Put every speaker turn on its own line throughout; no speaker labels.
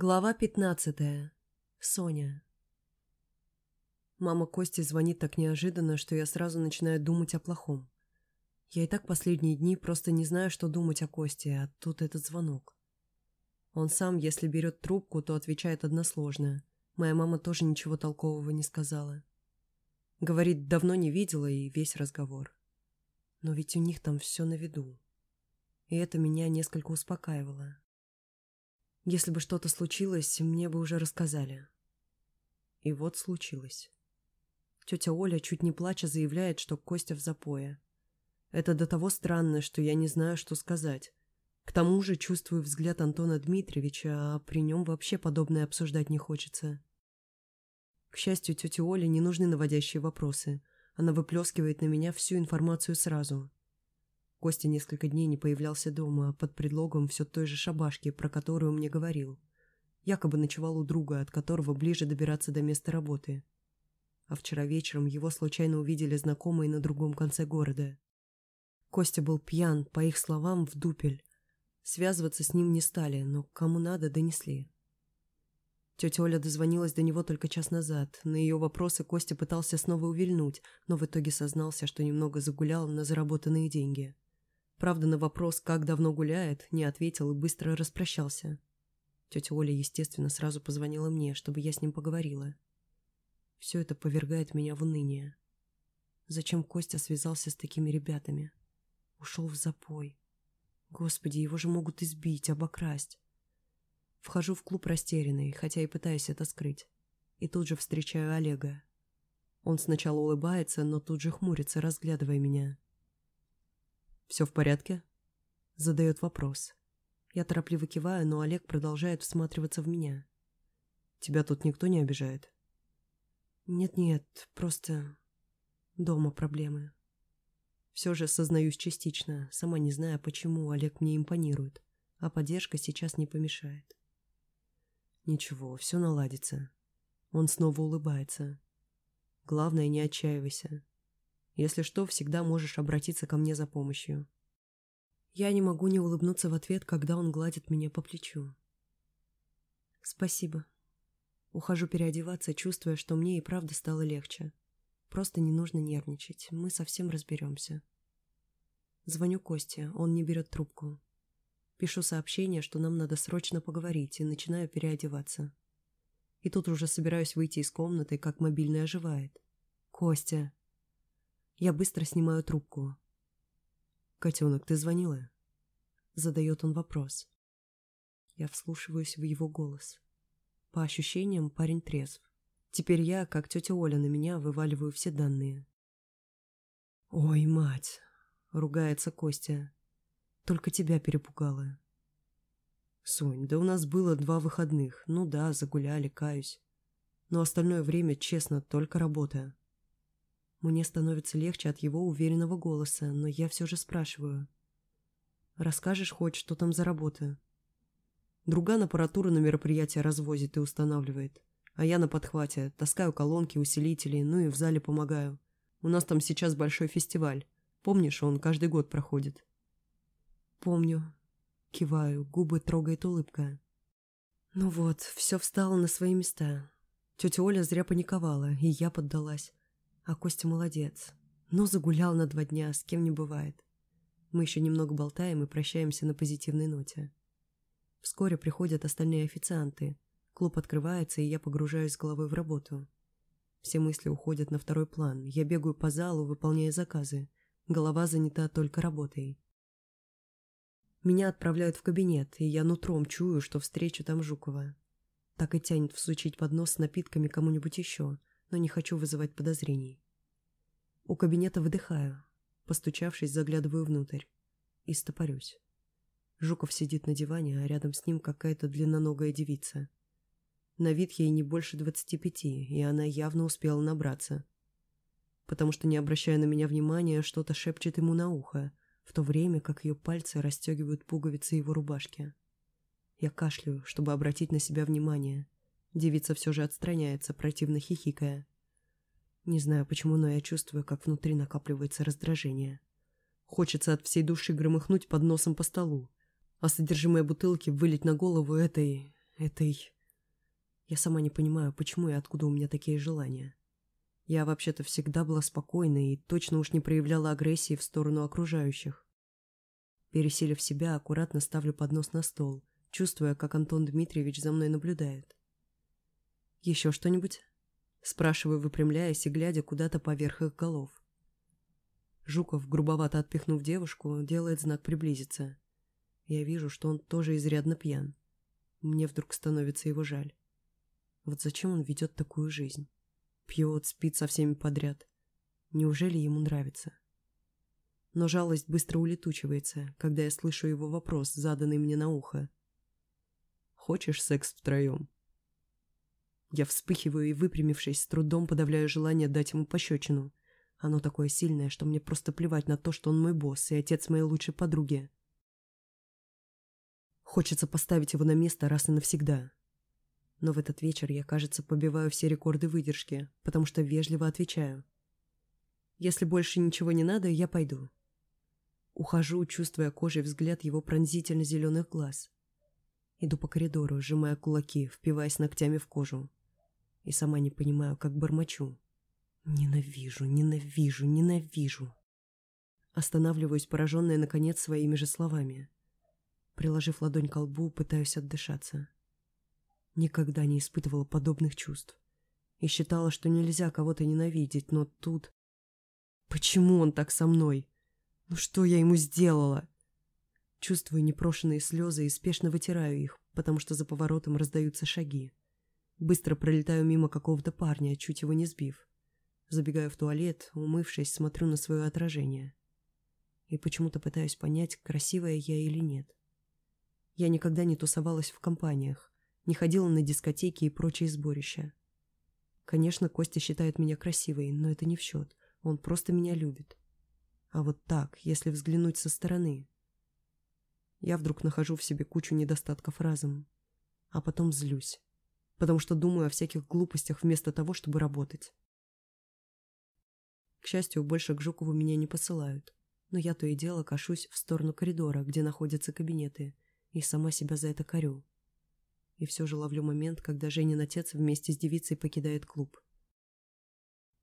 Глава пятнадцатая. Соня. Мама Кости звонит так неожиданно, что я сразу начинаю думать о плохом. Я и так последние дни просто не знаю, что думать о Косте, а тут этот звонок. Он сам, если берет трубку, то отвечает односложно. Моя мама тоже ничего толкового не сказала. Говорит, давно не видела и весь разговор. Но ведь у них там все на виду. И это меня несколько успокаивало. Если бы что-то случилось, мне бы уже рассказали. И вот случилось. Тетя Оля, чуть не плача, заявляет, что Костя в запое. Это до того странно, что я не знаю, что сказать. К тому же чувствую взгляд Антона Дмитриевича, а при нем вообще подобное обсуждать не хочется. К счастью, тете Оле не нужны наводящие вопросы. Она выплескивает на меня всю информацию сразу. Костя несколько дней не появлялся дома под предлогом все той же шабашки, про которую мне говорил. Якобы ночевал у друга, от которого ближе добираться до места работы. А вчера вечером его случайно увидели знакомые на другом конце города. Костя был пьян, по их словам, в дупель. Связываться с ним не стали, но кому надо, донесли. Тетя Оля дозвонилась до него только час назад. На ее вопросы Костя пытался снова увильнуть, но в итоге сознался, что немного загулял на заработанные деньги. Правда, на вопрос, как давно гуляет, не ответил и быстро распрощался. Тетя Оля, естественно, сразу позвонила мне, чтобы я с ним поговорила. Все это повергает меня в уныние. Зачем Костя связался с такими ребятами? Ушел в запой. Господи, его же могут избить, обокрасть. Вхожу в клуб растерянный, хотя и пытаюсь это скрыть. И тут же встречаю Олега. Он сначала улыбается, но тут же хмурится, разглядывая меня. «Все в порядке?» Задает вопрос. Я торопливо киваю, но Олег продолжает всматриваться в меня. «Тебя тут никто не обижает?» «Нет-нет, просто дома проблемы». Все же сознаюсь частично, сама не зная, почему Олег мне импонирует, а поддержка сейчас не помешает. Ничего, все наладится. Он снова улыбается. Главное, не отчаивайся. Если что, всегда можешь обратиться ко мне за помощью. Я не могу не улыбнуться в ответ, когда он гладит меня по плечу. Спасибо. Ухожу переодеваться, чувствуя, что мне и правда стало легче. Просто не нужно нервничать, мы совсем разберемся. Звоню Косте, он не берет трубку. Пишу сообщение, что нам надо срочно поговорить, и начинаю переодеваться. И тут уже собираюсь выйти из комнаты, как мобильный оживает. «Костя!» Я быстро снимаю трубку. «Котенок, ты звонила?» Задает он вопрос. Я вслушиваюсь в его голос. По ощущениям, парень трезв. Теперь я, как тетя Оля, на меня вываливаю все данные. «Ой, мать!» — ругается Костя. «Только тебя перепугала». «Сонь, да у нас было два выходных. Ну да, загуляли, каюсь. Но остальное время, честно, только работа. Мне становится легче от его уверенного голоса, но я все же спрашиваю. «Расскажешь хоть, что там за работа?» Друган аппаратуру на мероприятие развозит и устанавливает. А я на подхвате, таскаю колонки, усилители, ну и в зале помогаю. У нас там сейчас большой фестиваль. Помнишь, он каждый год проходит? Помню. Киваю, губы трогает улыбка. Ну вот, все встало на свои места. Тетя Оля зря паниковала, и я поддалась. А Костя молодец. Но загулял на два дня, с кем не бывает. Мы еще немного болтаем и прощаемся на позитивной ноте. Вскоре приходят остальные официанты. Клуб открывается, и я погружаюсь с головой в работу. Все мысли уходят на второй план. Я бегаю по залу, выполняя заказы. Голова занята только работой. Меня отправляют в кабинет, и я нутром чую, что встречу там Жукова. Так и тянет всучить поднос с напитками кому-нибудь еще, но не хочу вызывать подозрений. У кабинета выдыхаю. Постучавшись, заглядываю внутрь. И стопорюсь. Жуков сидит на диване, а рядом с ним какая-то длинноногая девица. На вид ей не больше двадцати пяти, и она явно успела набраться. Потому что, не обращая на меня внимания, что-то шепчет ему на ухо, в то время как ее пальцы расстегивают пуговицы его рубашки. Я кашляю, чтобы обратить на себя внимание, Девица все же отстраняется, противно хихикая. Не знаю почему, но я чувствую, как внутри накапливается раздражение. Хочется от всей души громыхнуть под носом по столу, а содержимое бутылки вылить на голову этой... этой... Я сама не понимаю, почему и откуда у меня такие желания. Я вообще-то всегда была спокойной и точно уж не проявляла агрессии в сторону окружающих. Пересилив себя, аккуратно ставлю поднос на стол, чувствуя, как Антон Дмитриевич за мной наблюдает. «Еще что-нибудь?» Спрашиваю, выпрямляясь и глядя куда-то поверх их голов. Жуков, грубовато отпихнув девушку, делает знак приблизиться. Я вижу, что он тоже изрядно пьян. Мне вдруг становится его жаль. Вот зачем он ведет такую жизнь? Пьет, спит со всеми подряд. Неужели ему нравится? Но жалость быстро улетучивается, когда я слышу его вопрос, заданный мне на ухо. «Хочешь секс втроем?» Я вспыхиваю и, выпрямившись, с трудом подавляю желание дать ему пощечину. Оно такое сильное, что мне просто плевать на то, что он мой босс и отец моей лучшей подруги. Хочется поставить его на место раз и навсегда. Но в этот вечер я, кажется, побиваю все рекорды выдержки, потому что вежливо отвечаю. Если больше ничего не надо, я пойду. Ухожу, чувствуя кожей взгляд его пронзительно-зеленых глаз. Иду по коридору, сжимая кулаки, впиваясь ногтями в кожу и сама не понимаю, как бормочу. Ненавижу, ненавижу, ненавижу. Останавливаюсь, пораженная, наконец, своими же словами. Приложив ладонь к лбу, пытаюсь отдышаться. Никогда не испытывала подобных чувств. И считала, что нельзя кого-то ненавидеть, но тут... Почему он так со мной? Ну что я ему сделала? Чувствую непрошенные слезы и спешно вытираю их, потому что за поворотом раздаются шаги. Быстро пролетаю мимо какого-то парня, чуть его не сбив. Забегаю в туалет, умывшись, смотрю на свое отражение. И почему-то пытаюсь понять, красивая я или нет. Я никогда не тусовалась в компаниях, не ходила на дискотеки и прочие сборища. Конечно, Костя считает меня красивой, но это не в счет. Он просто меня любит. А вот так, если взглянуть со стороны... Я вдруг нахожу в себе кучу недостатков разом, а потом злюсь потому что думаю о всяких глупостях вместо того, чтобы работать. К счастью, больше к Жукову меня не посылают, но я то и дело кашусь в сторону коридора, где находятся кабинеты, и сама себя за это корю. И все же ловлю момент, когда Женин отец вместе с девицей покидает клуб.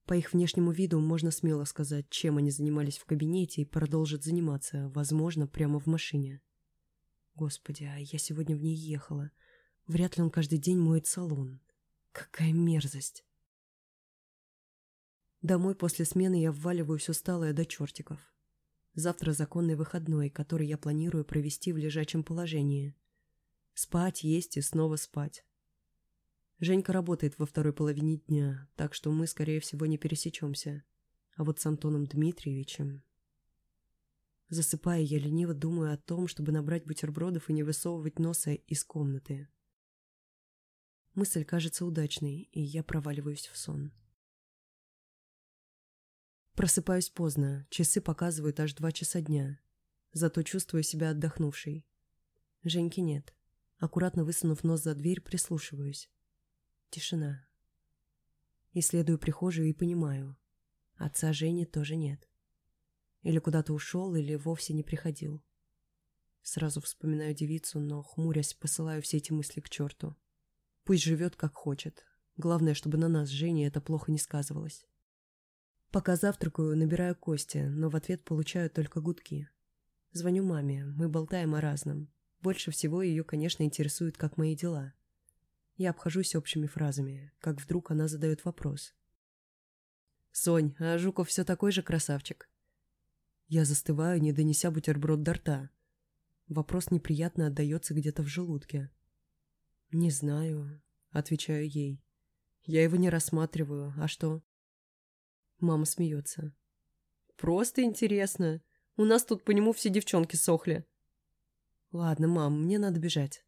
По их внешнему виду можно смело сказать, чем они занимались в кабинете и продолжат заниматься, возможно, прямо в машине. Господи, а я сегодня в ней ехала — Вряд ли он каждый день моет салон. Какая мерзость. Домой после смены я вваливаюсь усталая до чертиков. Завтра законный выходной, который я планирую провести в лежачем положении. Спать, есть и снова спать. Женька работает во второй половине дня, так что мы, скорее всего, не пересечемся. А вот с Антоном Дмитриевичем... Засыпая, я лениво думаю о том, чтобы набрать бутербродов и не высовывать носа из комнаты. Мысль кажется удачной, и я проваливаюсь в сон. Просыпаюсь поздно, часы показывают аж два часа дня. Зато чувствую себя отдохнувшей. Женьки нет. Аккуратно высунув нос за дверь, прислушиваюсь. Тишина. Исследую прихожую и понимаю. Отца Жени тоже нет. Или куда-то ушел, или вовсе не приходил. Сразу вспоминаю девицу, но, хмурясь, посылаю все эти мысли к черту. Пусть живет как хочет. Главное, чтобы на нас, Жене, это плохо не сказывалось. Пока завтракаю, набираю Кости, но в ответ получаю только гудки. Звоню маме, мы болтаем о разном. Больше всего ее, конечно, интересует, как мои дела. Я обхожусь общими фразами, как вдруг она задает вопрос. «Сонь, а Жуков все такой же красавчик?» Я застываю, не донеся бутерброд до рта. Вопрос неприятно отдается где-то в желудке. «Не знаю», — отвечаю ей. «Я его не рассматриваю. А что?» Мама смеется. «Просто интересно. У нас тут по нему все девчонки сохли». «Ладно, мам, мне надо бежать».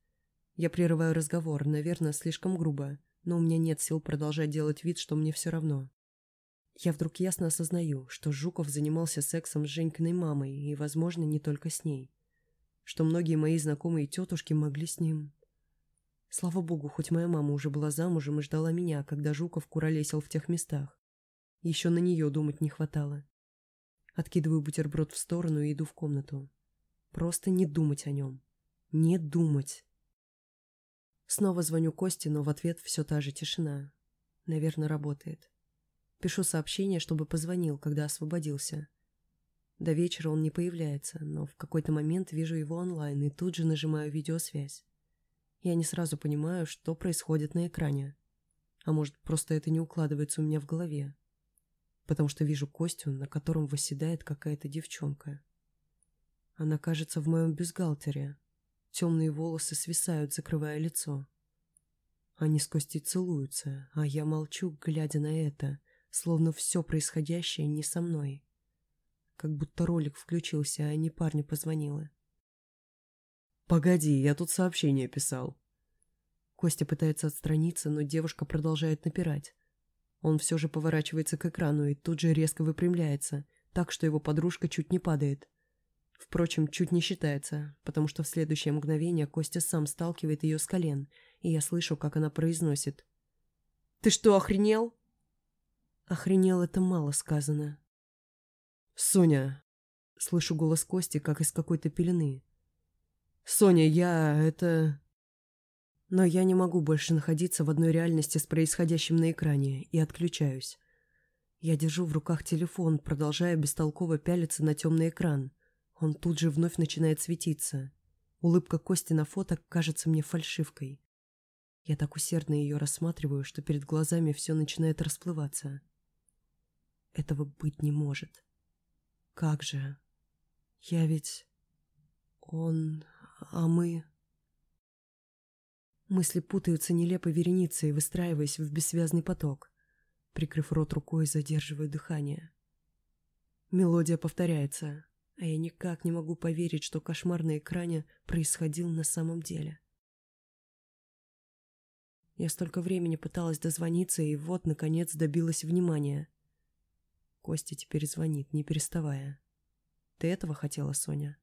Я прерываю разговор, наверное, слишком грубо, но у меня нет сил продолжать делать вид, что мне все равно. Я вдруг ясно осознаю, что Жуков занимался сексом с Женькиной мамой, и, возможно, не только с ней. Что многие мои знакомые тетушки могли с ним... Слава богу, хоть моя мама уже была замужем и ждала меня, когда Жуков куролесил в тех местах. Еще на нее думать не хватало. Откидываю бутерброд в сторону и иду в комнату. Просто не думать о нем. Не думать. Снова звоню Косте, но в ответ все та же тишина. Наверное, работает. Пишу сообщение, чтобы позвонил, когда освободился. До вечера он не появляется, но в какой-то момент вижу его онлайн и тут же нажимаю видеосвязь. Я не сразу понимаю, что происходит на экране. А может, просто это не укладывается у меня в голове. Потому что вижу Костю, на котором восседает какая-то девчонка. Она кажется в моем бюстгальтере. Темные волосы свисают, закрывая лицо. Они с Костей целуются, а я молчу, глядя на это, словно все происходящее не со мной. Как будто ролик включился, а не парню позвонила.
«Погоди, я тут сообщение писал».
Костя пытается отстраниться, но девушка продолжает напирать. Он все же поворачивается к экрану и тут же резко выпрямляется, так что его подружка чуть не падает. Впрочем, чуть не считается, потому что в следующее мгновение Костя сам сталкивает ее с колен, и я слышу, как она произносит. «Ты что, охренел?» «Охренел» — это мало сказано.
«Соня!» — слышу голос Кости, как из какой-то пелены. «Соня, я... это...»
Но я не могу больше находиться в одной реальности с происходящим на экране и отключаюсь. Я держу в руках телефон, продолжая бестолково пялиться на темный экран. Он тут же вновь начинает светиться. Улыбка Кости на фото кажется мне фальшивкой. Я так усердно ее рассматриваю, что перед глазами все начинает расплываться. Этого быть не может. Как же? Я ведь... Он... А мы... Мысли путаются нелепой вереницей, выстраиваясь в бессвязный поток. Прикрыв рот рукой, задерживаю дыхание. Мелодия повторяется, а я никак не могу поверить, что кошмар на экране происходил на самом деле. Я столько времени пыталась дозвониться, и вот, наконец, добилась внимания. Костя теперь звонит, не переставая. Ты этого хотела, Соня?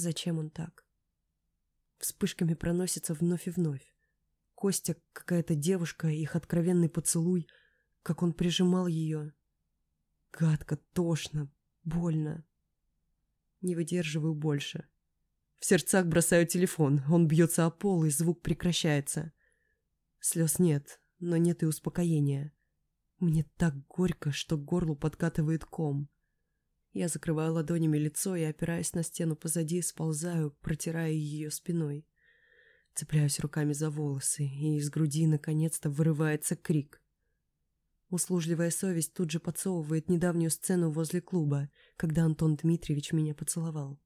Зачем он так? Вспышками проносится вновь и вновь. Костя, какая-то девушка, их откровенный поцелуй, как он прижимал ее. Гадко, тошно, больно. Не выдерживаю больше. В сердцах бросаю телефон, он бьется о пол, и звук прекращается. Слез нет, но нет и успокоения. Мне так горько, что горлу подкатывает ком. Я закрываю ладонями лицо и, опираясь на стену позади, сползаю, протирая ее спиной. Цепляюсь руками за волосы, и из груди наконец-то вырывается крик. Услужливая совесть тут же подсовывает недавнюю сцену возле клуба, когда Антон Дмитриевич меня поцеловал.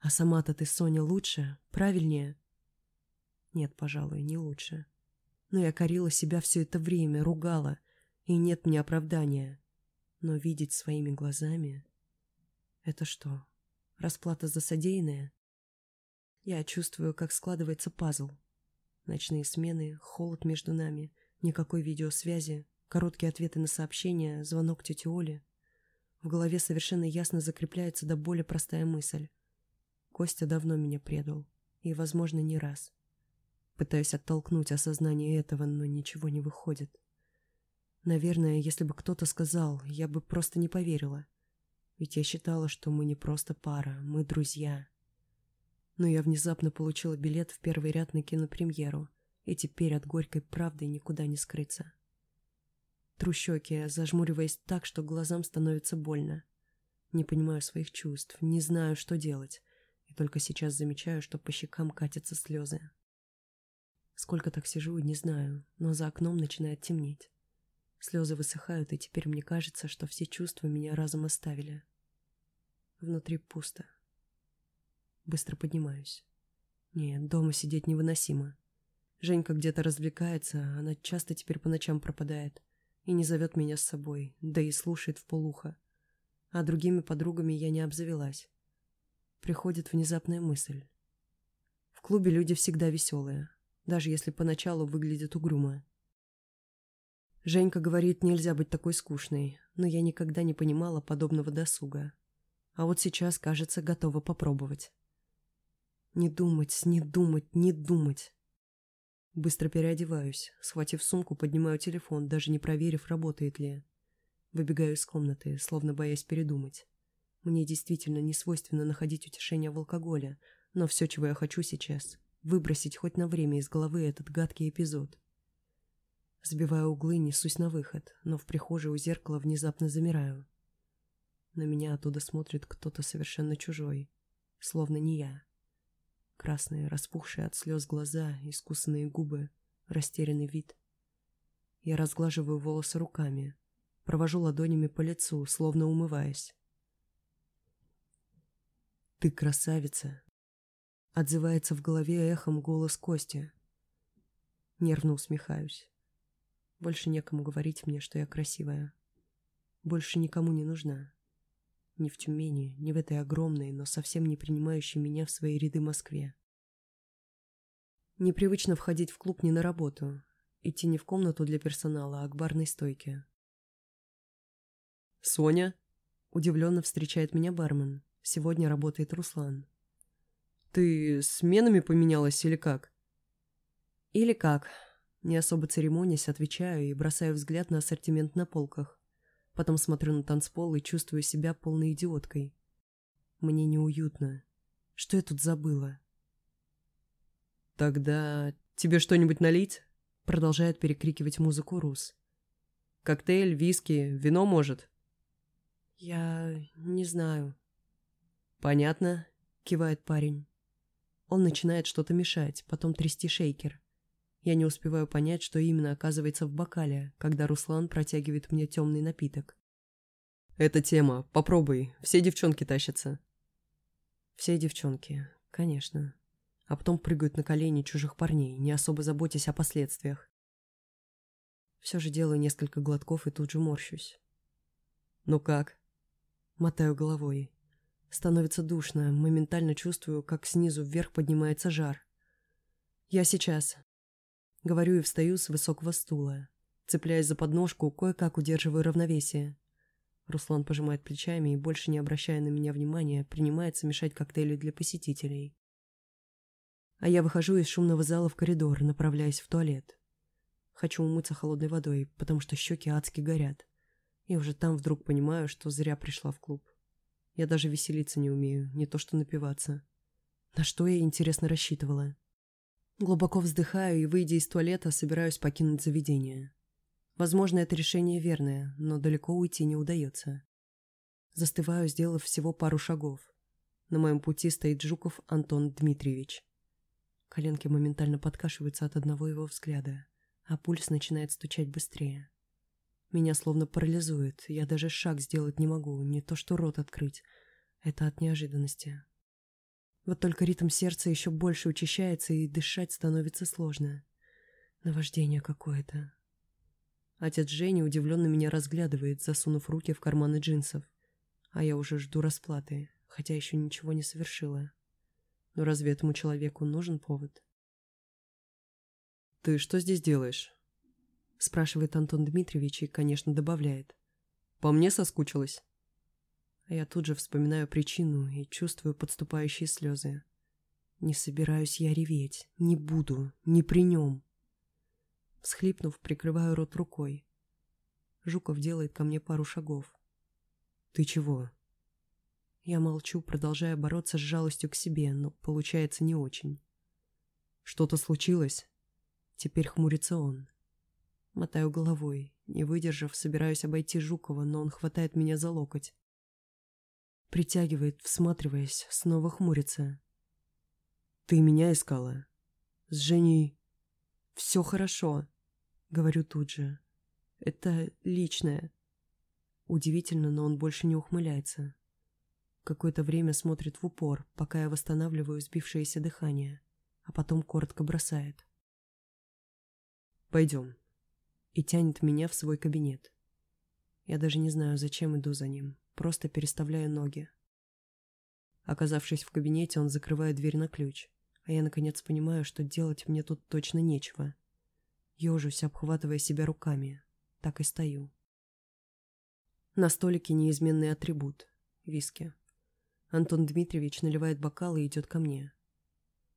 А сама-то ты, Соня, лучше? Правильнее? Нет, пожалуй, не лучше. Но я корила себя все это время, ругала, и нет мне оправдания. Но видеть своими глазами... Это что, расплата за содеянное? Я чувствую, как складывается пазл. Ночные смены, холод между нами, никакой видеосвязи, короткие ответы на сообщения, звонок тети Оли. В голове совершенно ясно закрепляется до боли простая мысль. Костя давно меня предал. И, возможно, не раз. Пытаюсь оттолкнуть осознание этого, но ничего не выходит. Наверное, если бы кто-то сказал, я бы просто не поверила. Ведь я считала, что мы не просто пара, мы друзья. Но я внезапно получила билет в первый ряд на кинопремьеру, и теперь от горькой правды никуда не скрыться. Тру щеки, зажмуриваясь так, что глазам становится больно. Не понимаю своих чувств, не знаю, что делать, и только сейчас замечаю, что по щекам катятся слезы. Сколько так сижу, не знаю, но за окном начинает темнеть. Слезы высыхают, и теперь мне кажется, что все чувства меня разом оставили. Внутри пусто. Быстро поднимаюсь. Нет, дома сидеть невыносимо. Женька где-то развлекается, она часто теперь по ночам пропадает и не зовет меня с собой, да и слушает в полухо. А другими подругами я не обзавелась. Приходит внезапная мысль. В клубе люди всегда веселые, даже если поначалу выглядят угрюмо. Женька говорит, нельзя быть такой скучной, но я никогда не понимала подобного досуга. А вот сейчас, кажется, готова попробовать. Не думать, не думать, не думать. Быстро переодеваюсь, схватив сумку, поднимаю телефон, даже не проверив, работает ли. Выбегаю из комнаты, словно боясь передумать. Мне действительно не свойственно находить утешение в алкоголе, но все, чего я хочу сейчас, выбросить хоть на время из головы этот гадкий эпизод. Сбивая углы, несусь на выход, но в прихожей у зеркала внезапно замираю. На меня оттуда смотрит кто-то совершенно чужой, словно не я. Красные, распухшие от слез глаза, искусанные губы, растерянный вид. Я разглаживаю волосы руками, провожу ладонями по лицу, словно умываясь. «Ты красавица!» Отзывается в голове эхом голос Кости. Нервно усмехаюсь. Больше некому говорить мне, что я красивая. Больше никому не нужна. Ни в Тюмени, ни в этой огромной, но совсем не принимающей меня в свои ряды Москве. Непривычно входить в клуб не на работу, идти не в комнату для персонала, а к барной стойке.
«Соня?»
– удивленно встречает меня бармен. Сегодня работает Руслан.
«Ты сменами поменялась или как?»
«Или как?» Не особо церемонясь, отвечаю и бросаю взгляд на ассортимент на полках. Потом смотрю на танцпол и чувствую себя полной идиоткой. Мне неуютно. Что я тут забыла?
«Тогда тебе что-нибудь налить?»
Продолжает перекрикивать музыку Рус.
«Коктейль, виски, вино, может?»
«Я не знаю».
«Понятно», —
кивает парень. Он начинает что-то мешать, потом трясти шейкер. Я не успеваю понять, что именно оказывается в бокале, когда Руслан протягивает мне темный напиток.
«Это тема. Попробуй. Все девчонки тащатся».
«Все девчонки. Конечно». А потом прыгают на колени чужих парней, не особо заботясь о последствиях. Все же делаю несколько глотков и тут же морщусь.
«Ну как?»
Мотаю головой. Становится душно, моментально чувствую, как снизу вверх поднимается жар. «Я сейчас», Говорю и встаю с высокого стула. Цепляясь за подножку, кое-как удерживаю равновесие. Руслан пожимает плечами и, больше не обращая на меня внимания, принимается мешать коктейли для посетителей. А я выхожу из шумного зала в коридор, направляясь в туалет. Хочу умыться холодной водой, потому что щеки адски горят. И уже там вдруг понимаю, что зря пришла в клуб. Я даже веселиться не умею, не то что напиваться. На что я, интересно, рассчитывала? Глубоко вздыхаю и, выйдя из туалета, собираюсь покинуть заведение. Возможно, это решение верное, но далеко уйти не удается. Застываю, сделав всего пару шагов. На моем пути стоит Жуков Антон Дмитриевич. Коленки моментально подкашиваются от одного его взгляда, а пульс начинает стучать быстрее. Меня словно парализует, я даже шаг сделать не могу, не то что рот открыть. Это от неожиданности. Вот только ритм сердца еще больше учащается, и дышать становится сложно. Наваждение какое-то. Отец Жени удивленно меня разглядывает, засунув руки в карманы джинсов. А я уже жду расплаты, хотя еще ничего не совершила. Но разве этому человеку нужен повод?
«Ты что здесь делаешь?»
Спрашивает Антон Дмитриевич и, конечно, добавляет.
«По мне соскучилась?»
А я тут же вспоминаю причину и чувствую подступающие слезы. Не собираюсь я реветь, не буду, не при нем. Всхлипнув, прикрываю рот рукой. Жуков делает ко мне пару шагов.
«Ты чего?»
Я молчу, продолжая бороться с жалостью к себе, но получается не очень.
«Что-то случилось?»
Теперь хмурится он. Мотаю головой. Не выдержав, собираюсь обойти Жукова, но он хватает меня за локоть. Притягивает, всматриваясь, снова хмурится.
«Ты меня искала?»
«С Женей...» «Все хорошо», — говорю тут же. «Это личное». Удивительно, но он больше не ухмыляется. Какое-то время смотрит в упор, пока я восстанавливаю сбившееся дыхание, а потом коротко бросает.
«Пойдем».
И тянет меня в свой кабинет. Я даже не знаю, зачем иду за ним просто переставляя ноги. Оказавшись в кабинете, он закрывает дверь на ключ, а я наконец понимаю, что делать мне тут точно нечего. Ёжусь, обхватывая себя руками. Так и стою. На столике неизменный атрибут — виски. Антон Дмитриевич наливает бокал и идет ко мне.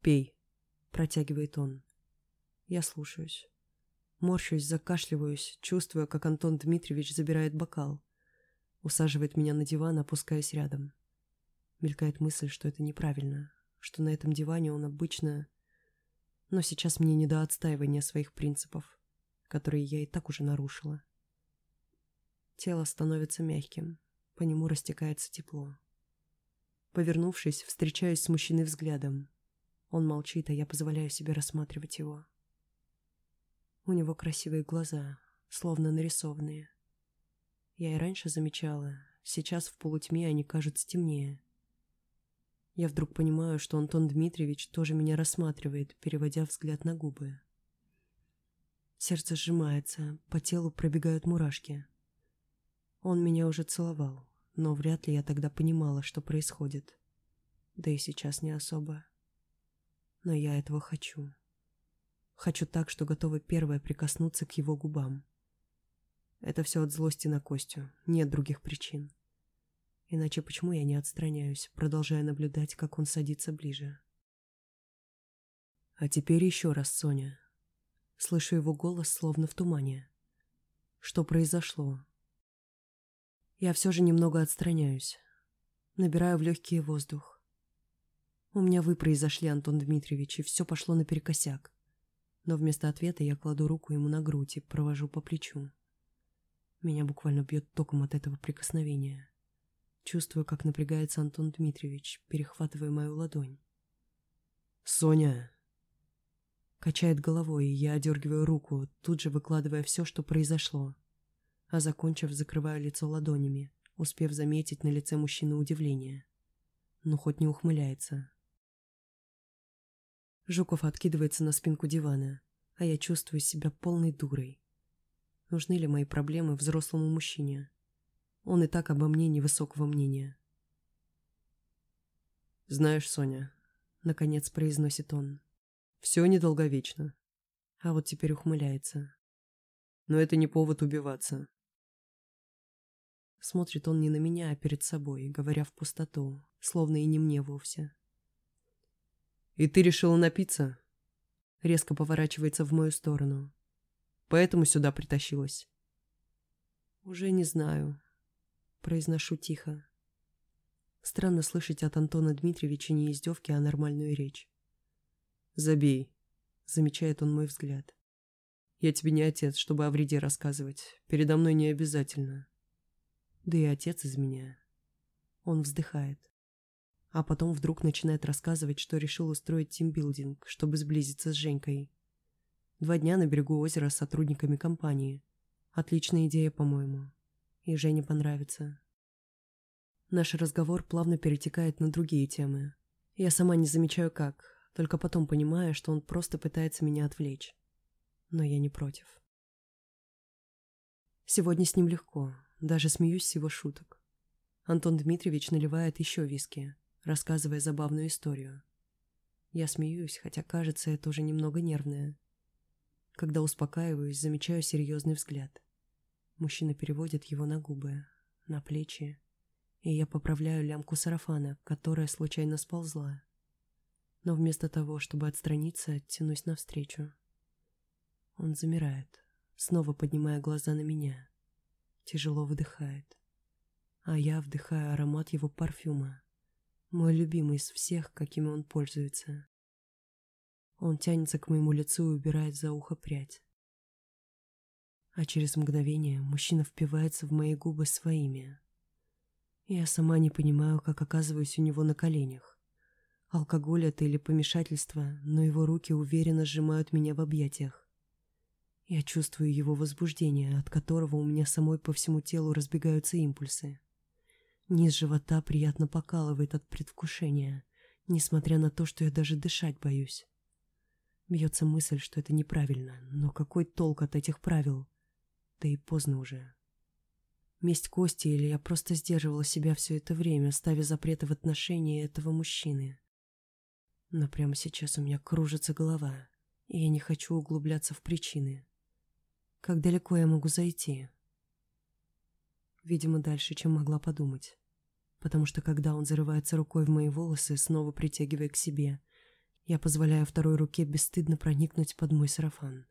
«Пей», —
протягивает он. Я слушаюсь. Морщусь, закашливаюсь, чувствуя, как Антон Дмитриевич забирает бокал. Усаживает меня на диван, опускаясь рядом. Мелькает мысль, что это неправильно, что на этом диване он обычно Но сейчас мне не до отстаивания своих принципов, которые я и так уже нарушила. Тело становится мягким, по нему растекается тепло. Повернувшись, встречаюсь с мужчиной взглядом. Он молчит, а я позволяю себе рассматривать его. У него красивые глаза, словно нарисованные. Я и раньше замечала, сейчас в полутьме они кажутся темнее. Я вдруг понимаю, что Антон Дмитриевич тоже меня рассматривает, переводя взгляд на губы. Сердце сжимается, по телу пробегают мурашки. Он меня уже целовал, но вряд ли я тогда понимала, что происходит. Да и сейчас не особо. Но я этого хочу. Хочу так, что готова первая прикоснуться к его губам. Это все от злости на Костю, нет других причин. Иначе почему я не отстраняюсь, продолжая наблюдать, как он садится ближе? А теперь еще раз, Соня. Слышу его голос, словно в тумане. Что произошло? Я все же немного отстраняюсь. Набираю в легкий воздух. У меня вы произошли, Антон Дмитриевич, и все пошло наперекосяк. Но вместо ответа я кладу руку ему на грудь и провожу по плечу. Меня буквально бьет током от этого прикосновения. Чувствую, как напрягается Антон Дмитриевич, перехватывая мою ладонь.
«Соня!»
Качает головой, и я одергиваю руку, тут же выкладывая все, что произошло а закончив, закрываю лицо ладонями, успев заметить на лице мужчины удивление. Ну, хоть не ухмыляется. Жуков откидывается на спинку дивана, а я чувствую себя полной дурой. Нужны ли мои проблемы взрослому мужчине? Он и так обо мне невысокого мнения.
«Знаешь, Соня», — наконец произносит он, — «все недолговечно».
А вот теперь ухмыляется.
«Но это не повод убиваться.
Смотрит он не на меня, а перед собой, говоря в пустоту, словно и не мне вовсе.
«И ты решила напиться?»
Резко поворачивается в мою сторону.
«Поэтому сюда притащилась?»
«Уже не знаю», — произношу тихо. Странно слышать от Антона Дмитриевича не издевки, а нормальную речь.
«Забей», —
замечает он мой взгляд.
«Я тебе не отец, чтобы о вреде рассказывать. Передо мной не обязательно.
Да и отец из меня. Он вздыхает. А потом вдруг начинает рассказывать, что решил устроить тимбилдинг, чтобы сблизиться с Женькой. Два дня на берегу озера с сотрудниками компании. Отличная идея, по-моему. И Жене понравится. Наш разговор плавно перетекает на другие темы. Я сама не замечаю как, только потом понимаю, что он просто пытается меня отвлечь. Но я не против. Сегодня с ним легко, даже смеюсь с его шуток. Антон Дмитриевич наливает еще виски, рассказывая забавную историю. Я смеюсь, хотя кажется, это уже немного нервное. Когда успокаиваюсь, замечаю серьезный взгляд. Мужчина переводит его на губы, на плечи, и я поправляю лямку сарафана, которая случайно сползла. Но вместо того, чтобы отстраниться, тянусь навстречу. Он замирает, снова поднимая глаза на меня тяжело выдыхает. А я вдыхаю аромат его парфюма. Мой любимый из всех, какими он пользуется. Он тянется к моему лицу и убирает за ухо прядь. А через мгновение мужчина впивается в мои губы своими. Я сама не понимаю, как оказываюсь у него на коленях. Алкоголь это или помешательство, но его руки уверенно сжимают меня в объятиях. Я чувствую его возбуждение, от которого у меня самой по всему телу разбегаются импульсы. Низ живота приятно покалывает от предвкушения, несмотря на то, что я даже дышать боюсь. Бьется мысль, что это неправильно, но какой толк от этих правил? Да и поздно уже. Месть Кости или я просто сдерживала себя все это время, ставя запреты в отношении этого мужчины. Но прямо сейчас у меня кружится голова, и я не хочу углубляться в причины. Как далеко я могу зайти? Видимо, дальше, чем могла подумать. Потому что когда он зарывается рукой в мои волосы, снова притягивая к себе, я позволяю второй руке бесстыдно проникнуть под мой сарафан.